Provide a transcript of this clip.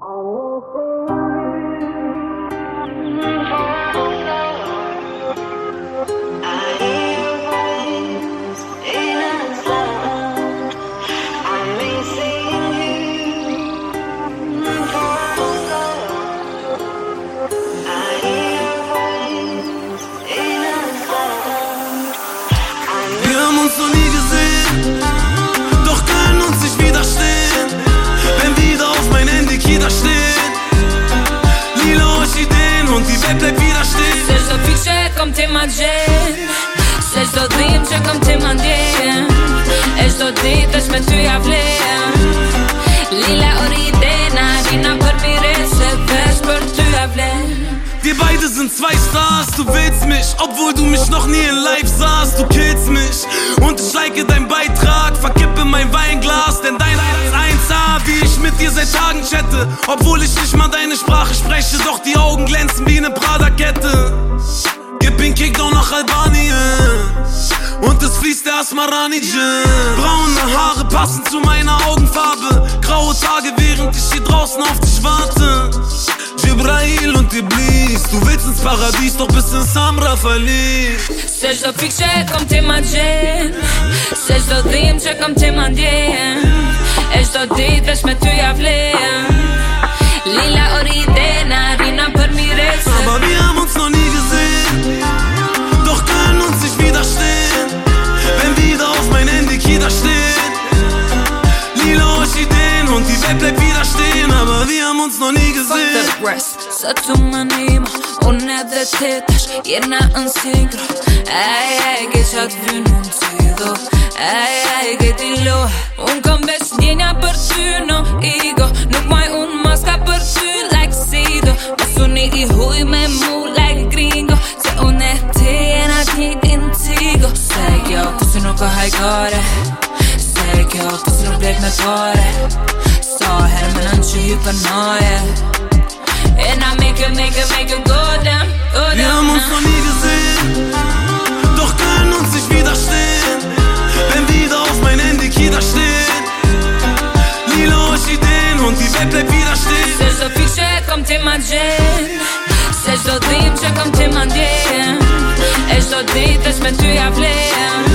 Wir Se çdo dhim që kom ti ma ndjen E çdo dit është me ty ja vlen Lila oridena, vina për mire Se vesh për ty ja vlen Wir beide sind zwei Stars, du willst mich, obwohl du mich noch nie in live sahst. Du killst mich und ich like deinen Beitrag, verkippe mein Weinglas, denn dein ist 1A, wie ich mit dir seit Tagen chatte. Obwohl ich nicht mal deine Sprache spreche, doch die Augen glänzen wie eine Prada-Kette. Gib den Kick doch nach Albanien. Und es fließt der Asmarani Gin. Braune Haare passen zu meiner Augenfarbe, graue Tage, während ich hier draußen auf dich warte. Jibrail und Iblis Du willst ins Paradies, doch bist in Samra verliebt Se çdo pikë që e kom ti ma gjen Se çdo dhim që kom ti ma ndjen E çdo dit vesh ty ja vlen Haben uns noch nie Fuck the rest Sa të më nima Unë edhe të tash Jena në sinkro Ej, ej, ke qatë vynë unë të do. Ej, ej, ke ti lo Unë kom besh ndjenja për ty no ego. Nuk maj unë maska për ty like sido. Mas unë i huj me mu like gringo. Se unë e ti jena t'njejtin tigo Se kjo, të si nuk ka hajkare Se kjo, të si nuk blek me pare Nën që hyper noje And I make it, make it, make it go down, go Wir down haben uns noch nie gesehen Doch können uns nicht widerstehen. Wenn wieder auf mein Handy Kita stehen Lila Orchideen und die Welt bleibt wieder stehen. Se çdo pikë që e kom ti ma gjen Se çdo dhim që kom ti ma ndjen E çdo dit është me ty